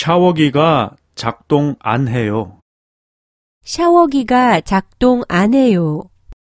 샤워기가 작동 안 해요. 샤워기가 작동 안 해요.